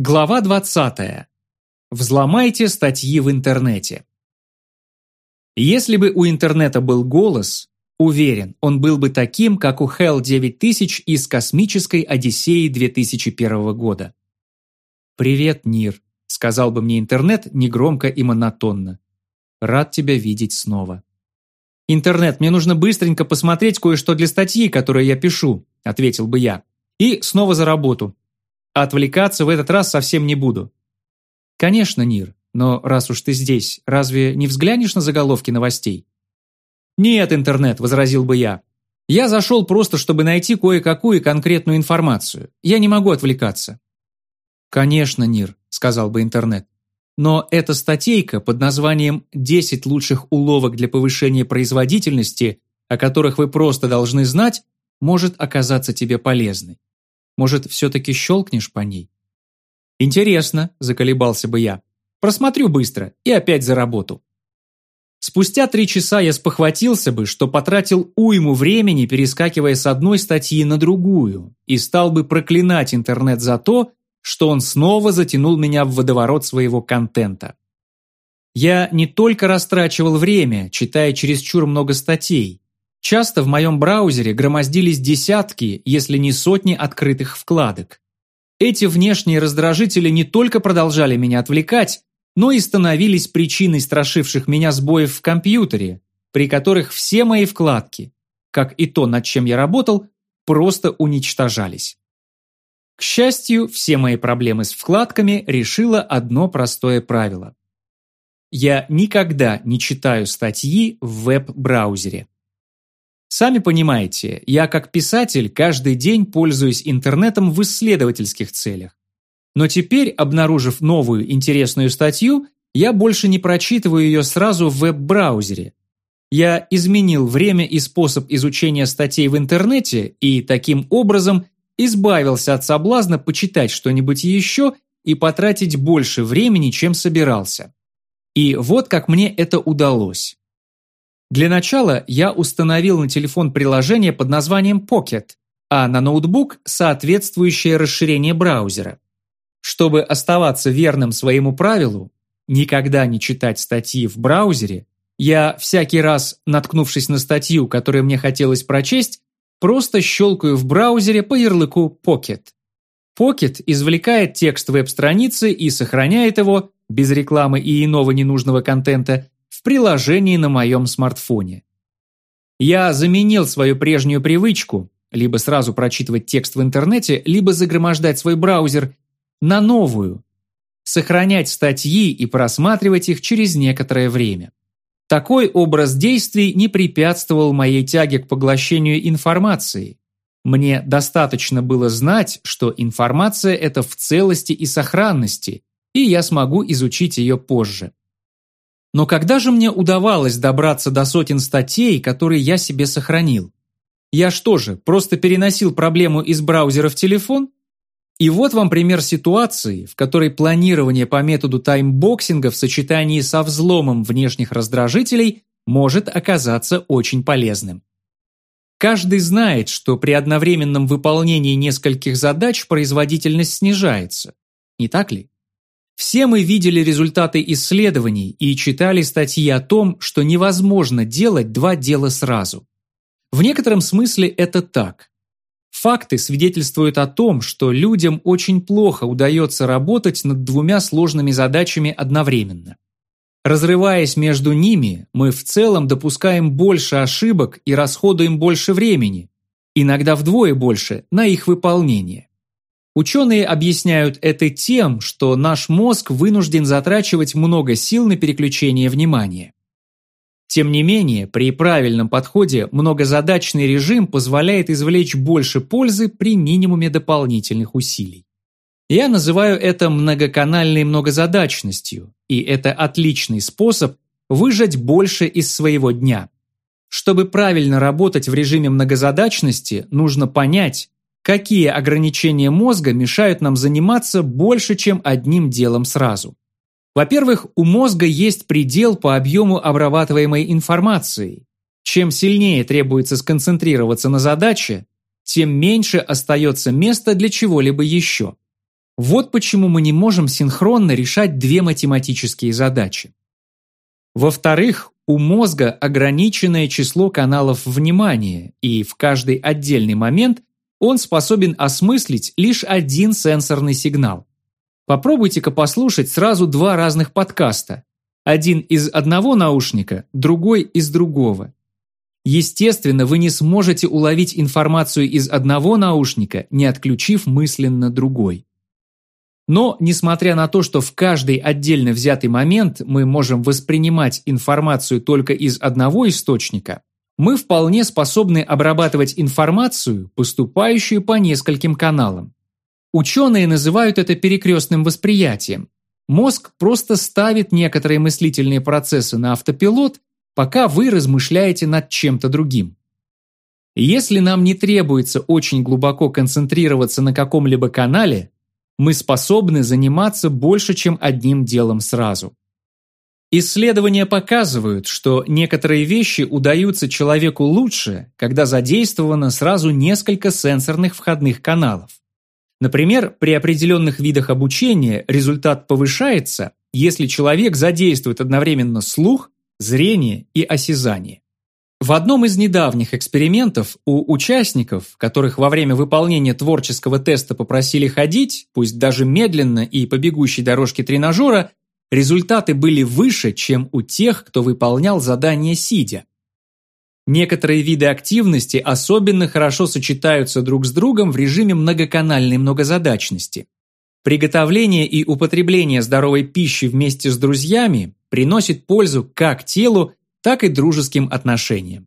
Глава 20. Взломайте статьи в интернете. Если бы у интернета был голос, уверен, он был бы таким, как у Hell 9000 из космической Одиссеи 2001 года. «Привет, Нир», — сказал бы мне интернет негромко и монотонно. «Рад тебя видеть снова». «Интернет, мне нужно быстренько посмотреть кое-что для статьи, которую я пишу», — ответил бы я. «И снова за работу. Отвлекаться в этот раз совсем не буду. Конечно, Нир, но раз уж ты здесь, разве не взглянешь на заголовки новостей? Нет, интернет, возразил бы я. Я зашел просто, чтобы найти кое-какую конкретную информацию. Я не могу отвлекаться. Конечно, Нир, сказал бы интернет. Но эта статейка под названием «10 лучших уловок для повышения производительности», о которых вы просто должны знать, может оказаться тебе полезной. Может, все-таки щелкнешь по ней? Интересно, заколебался бы я. Просмотрю быстро и опять за работу. Спустя три часа я спохватился бы, что потратил уйму времени, перескакивая с одной статьи на другую, и стал бы проклинать интернет за то, что он снова затянул меня в водоворот своего контента. Я не только растрачивал время, читая чересчур много статей, Часто в моем браузере громоздились десятки, если не сотни открытых вкладок. Эти внешние раздражители не только продолжали меня отвлекать, но и становились причиной страшивших меня сбоев в компьютере, при которых все мои вкладки, как и то, над чем я работал, просто уничтожались. К счастью, все мои проблемы с вкладками решило одно простое правило. Я никогда не читаю статьи в веб-браузере. Сами понимаете, я как писатель каждый день пользуюсь интернетом в исследовательских целях. Но теперь, обнаружив новую интересную статью, я больше не прочитываю ее сразу в веб-браузере. Я изменил время и способ изучения статей в интернете и таким образом избавился от соблазна почитать что-нибудь еще и потратить больше времени, чем собирался. И вот как мне это удалось. Для начала я установил на телефон приложение под названием Pocket, а на ноутбук соответствующее расширение браузера. Чтобы оставаться верным своему правилу, никогда не читать статьи в браузере, я всякий раз, наткнувшись на статью, которую мне хотелось прочесть, просто щелкаю в браузере по ярлыку Pocket. Pocket извлекает текст веб-страницы и сохраняет его, без рекламы и иного ненужного контента, приложении на моем смартфоне. Я заменил свою прежнюю привычку, либо сразу прочитывать текст в интернете, либо загромождать свой браузер, на новую, сохранять статьи и просматривать их через некоторое время. Такой образ действий не препятствовал моей тяге к поглощению информации. Мне достаточно было знать, что информация эта в целости и сохранности, и я смогу изучить ее позже. Но когда же мне удавалось добраться до сотен статей, которые я себе сохранил? Я что же, просто переносил проблему из браузера в телефон? И вот вам пример ситуации, в которой планирование по методу таймбоксинга в сочетании со взломом внешних раздражителей может оказаться очень полезным. Каждый знает, что при одновременном выполнении нескольких задач производительность снижается. Не так ли? Все мы видели результаты исследований и читали статьи о том, что невозможно делать два дела сразу. В некотором смысле это так. Факты свидетельствуют о том, что людям очень плохо удается работать над двумя сложными задачами одновременно. Разрываясь между ними, мы в целом допускаем больше ошибок и расходуем больше времени, иногда вдвое больше, на их выполнение. Ученые объясняют это тем, что наш мозг вынужден затрачивать много сил на переключение внимания. Тем не менее, при правильном подходе многозадачный режим позволяет извлечь больше пользы при минимуме дополнительных усилий. Я называю это многоканальной многозадачностью, и это отличный способ выжать больше из своего дня. Чтобы правильно работать в режиме многозадачности, нужно понять, какие ограничения мозга мешают нам заниматься больше, чем одним делом сразу. Во-первых, у мозга есть предел по объему обрабатываемой информации. Чем сильнее требуется сконцентрироваться на задаче, тем меньше остается места для чего-либо еще. Вот почему мы не можем синхронно решать две математические задачи. Во-вторых, у мозга ограниченное число каналов внимания, и в каждый отдельный момент он способен осмыслить лишь один сенсорный сигнал. Попробуйте-ка послушать сразу два разных подкаста. Один из одного наушника, другой из другого. Естественно, вы не сможете уловить информацию из одного наушника, не отключив мысленно другой. Но, несмотря на то, что в каждый отдельно взятый момент мы можем воспринимать информацию только из одного источника, мы вполне способны обрабатывать информацию, поступающую по нескольким каналам. Ученые называют это перекрестным восприятием. Мозг просто ставит некоторые мыслительные процессы на автопилот, пока вы размышляете над чем-то другим. Если нам не требуется очень глубоко концентрироваться на каком-либо канале, мы способны заниматься больше, чем одним делом сразу. Исследования показывают, что некоторые вещи удаются человеку лучше, когда задействовано сразу несколько сенсорных входных каналов. Например, при определенных видах обучения результат повышается, если человек задействует одновременно слух, зрение и осязание. В одном из недавних экспериментов у участников, которых во время выполнения творческого теста попросили ходить, пусть даже медленно и по бегущей дорожке тренажера, результаты были выше, чем у тех, кто выполнял задание сидя. Некоторые виды активности особенно хорошо сочетаются друг с другом в режиме многоканальной многозадачности. Приготовление и употребление здоровой пищи вместе с друзьями приносит пользу как телу, так и дружеским отношениям.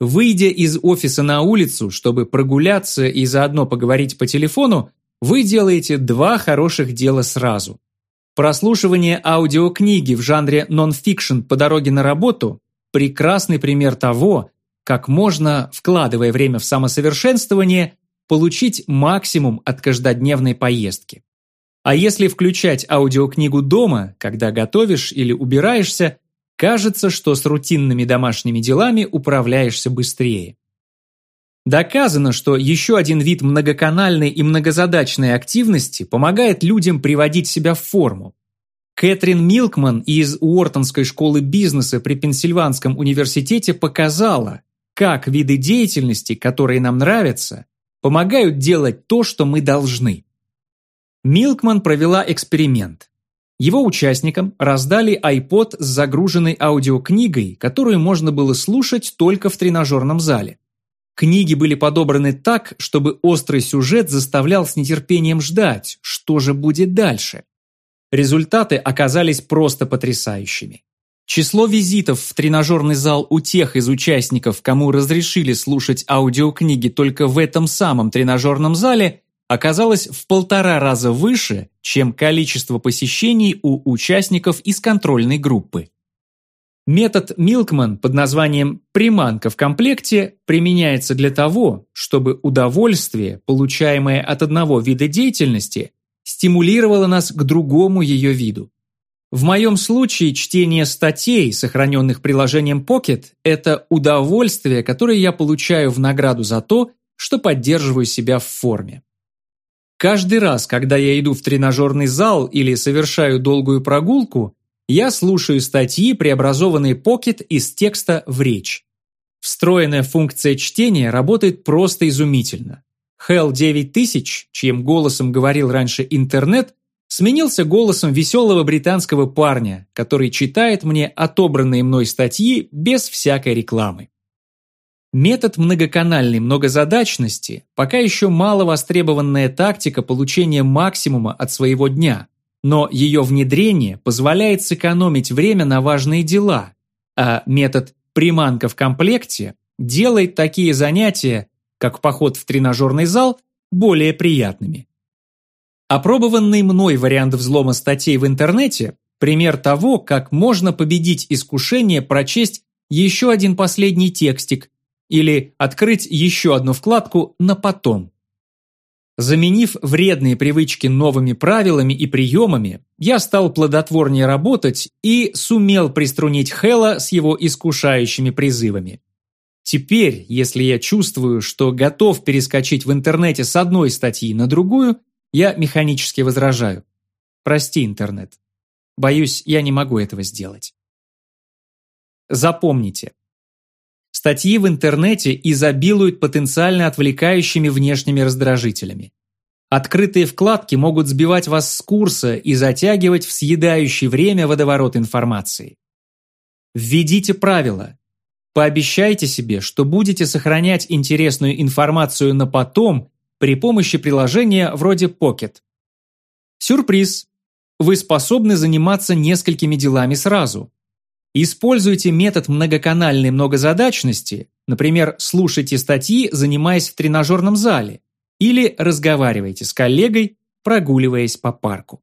Выйдя из офиса на улицу, чтобы прогуляться и заодно поговорить по телефону, вы делаете два хороших дела сразу. Прослушивание аудиокниги в жанре нон-фикшн по дороге на работу – прекрасный пример того, как можно, вкладывая время в самосовершенствование, получить максимум от каждодневной поездки. А если включать аудиокнигу дома, когда готовишь или убираешься, Кажется, что с рутинными домашними делами управляешься быстрее. Доказано, что еще один вид многоканальной и многозадачной активности помогает людям приводить себя в форму. Кэтрин Милкман из Уортонской школы бизнеса при Пенсильванском университете показала, как виды деятельности, которые нам нравятся, помогают делать то, что мы должны. Милкман провела эксперимент. Его участникам раздали iPod с загруженной аудиокнигой, которую можно было слушать только в тренажерном зале. Книги были подобраны так, чтобы острый сюжет заставлял с нетерпением ждать, что же будет дальше. Результаты оказались просто потрясающими. Число визитов в тренажерный зал у тех из участников, кому разрешили слушать аудиокниги только в этом самом тренажерном зале, оказалось в полтора раза выше, чем количество посещений у участников из контрольной группы. Метод Милкман под названием «приманка в комплекте» применяется для того, чтобы удовольствие, получаемое от одного вида деятельности, стимулировало нас к другому ее виду. В моем случае чтение статей, сохраненных приложением Pocket, это удовольствие, которое я получаю в награду за то, что поддерживаю себя в форме. Каждый раз, когда я иду в тренажерный зал или совершаю долгую прогулку, я слушаю статьи, преобразованные Pocket из текста в речь. Встроенная функция чтения работает просто изумительно. Hell 9000, чьим голосом говорил раньше интернет, сменился голосом веселого британского парня, который читает мне отобранные мной статьи без всякой рекламы. Метод многоканальной многозадачности – пока еще мало востребованная тактика получения максимума от своего дня, но ее внедрение позволяет сэкономить время на важные дела, а метод «приманка в комплекте» делает такие занятия, как поход в тренажерный зал, более приятными. Опробованный мной вариант взлома статей в интернете – пример того, как можно победить искушение прочесть еще один последний текстик или открыть еще одну вкладку на потом. Заменив вредные привычки новыми правилами и приемами, я стал плодотворнее работать и сумел приструнить Хэлла с его искушающими призывами. Теперь, если я чувствую, что готов перескочить в интернете с одной статьи на другую, Я механически возражаю. Прости, интернет. Боюсь, я не могу этого сделать. Запомните. Статьи в интернете изобилуют потенциально отвлекающими внешними раздражителями. Открытые вкладки могут сбивать вас с курса и затягивать в съедающий время водоворот информации. Введите правила. Пообещайте себе, что будете сохранять интересную информацию на потом при помощи приложения вроде Pocket. Сюрприз! Вы способны заниматься несколькими делами сразу. Используйте метод многоканальной многозадачности, например, слушайте статьи, занимаясь в тренажерном зале, или разговаривайте с коллегой, прогуливаясь по парку.